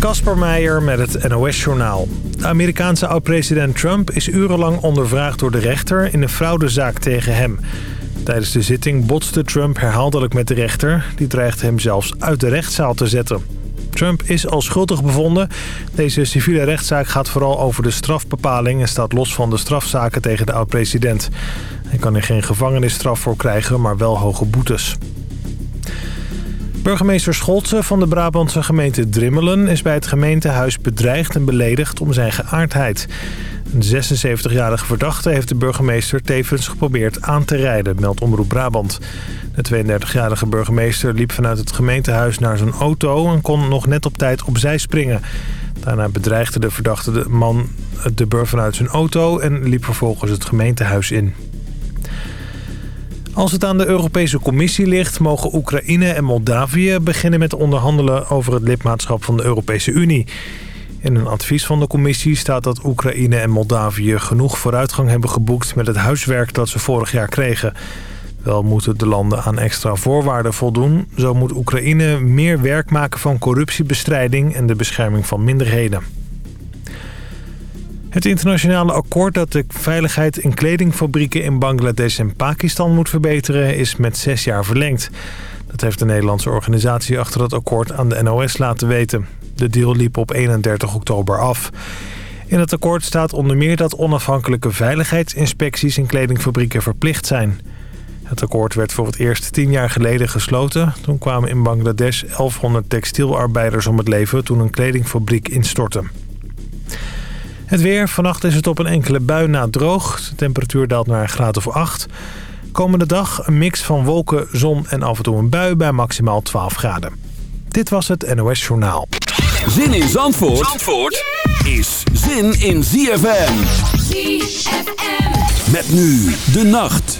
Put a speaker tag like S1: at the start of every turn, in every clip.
S1: Kasper Meijer met het NOS-journaal. De Amerikaanse oud-president Trump is urenlang ondervraagd door de rechter in een fraudezaak tegen hem. Tijdens de zitting botste Trump herhaaldelijk met de rechter. Die dreigde hem zelfs uit de rechtszaal te zetten. Trump is al schuldig bevonden. Deze civiele rechtszaak gaat vooral over de strafbepaling... en staat los van de strafzaken tegen de oud-president. Hij kan er geen gevangenisstraf voor krijgen, maar wel hoge boetes. Burgemeester Scholtse van de Brabantse gemeente Drimmelen... is bij het gemeentehuis bedreigd en beledigd om zijn geaardheid. Een 76-jarige verdachte heeft de burgemeester tevens geprobeerd aan te rijden, meldt Omroep Brabant. De 32-jarige burgemeester liep vanuit het gemeentehuis naar zijn auto... en kon nog net op tijd opzij springen. Daarna bedreigde de verdachte de man de bur vanuit zijn auto... en liep vervolgens het gemeentehuis in. Als het aan de Europese Commissie ligt... mogen Oekraïne en Moldavië beginnen met onderhandelen... over het lidmaatschap van de Europese Unie. In een advies van de commissie staat dat Oekraïne en Moldavië... genoeg vooruitgang hebben geboekt met het huiswerk dat ze vorig jaar kregen... Wel moeten de landen aan extra voorwaarden voldoen. Zo moet Oekraïne meer werk maken van corruptiebestrijding en de bescherming van minderheden. Het internationale akkoord dat de veiligheid in kledingfabrieken in Bangladesh en Pakistan moet verbeteren is met zes jaar verlengd. Dat heeft de Nederlandse organisatie achter het akkoord aan de NOS laten weten. De deal liep op 31 oktober af. In het akkoord staat onder meer dat onafhankelijke veiligheidsinspecties in kledingfabrieken verplicht zijn. Het akkoord werd voor het eerst tien jaar geleden gesloten. Toen kwamen in Bangladesh 1100 textielarbeiders om het leven toen een kledingfabriek instortte. Het weer. Vannacht is het op een enkele bui na droog. De temperatuur daalt naar een graad of 8. Komende dag een mix van wolken, zon en af en toe een bui bij maximaal 12 graden. Dit was het NOS Journaal.
S2: Zin in Zandvoort, Zandvoort is zin in ZFM. ZFM. Met nu de nacht.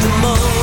S3: the
S4: moon.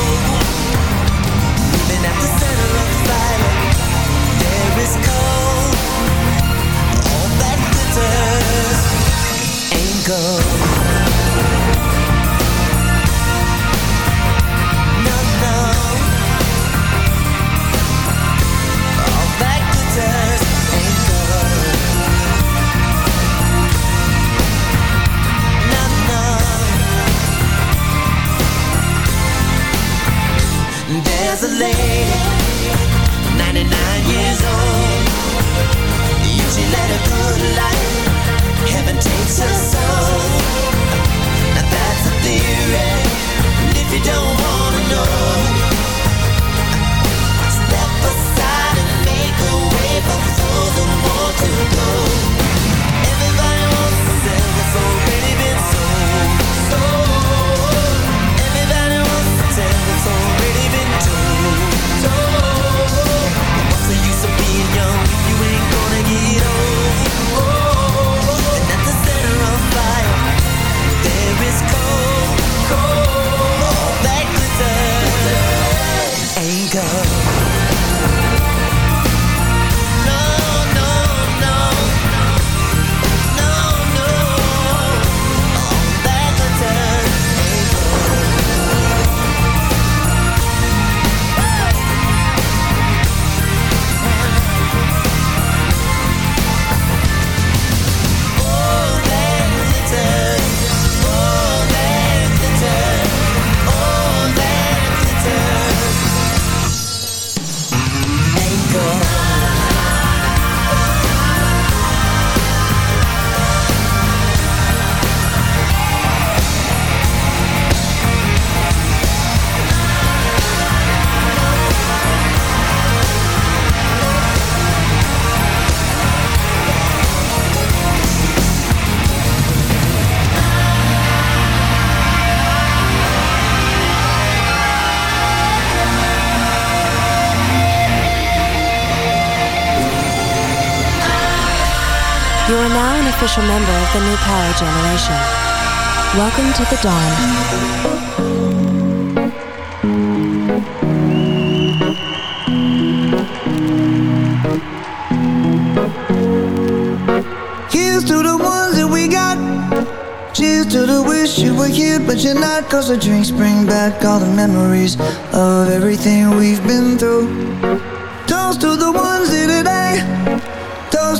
S4: Official member of the new power generation. Welcome to the
S3: dawn. Here's to the ones that we got. Cheers to the wish you were here, but you're not. Cause the drinks bring back all the memories of everything we've been through. Toast to the ones here today.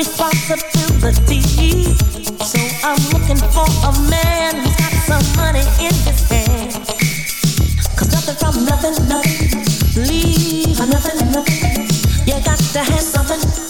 S5: responsibility. So I'm looking for a man who's got some money in his hand.
S6: Cause nothing from nothing, nothing. Leave nothing. You got to have something.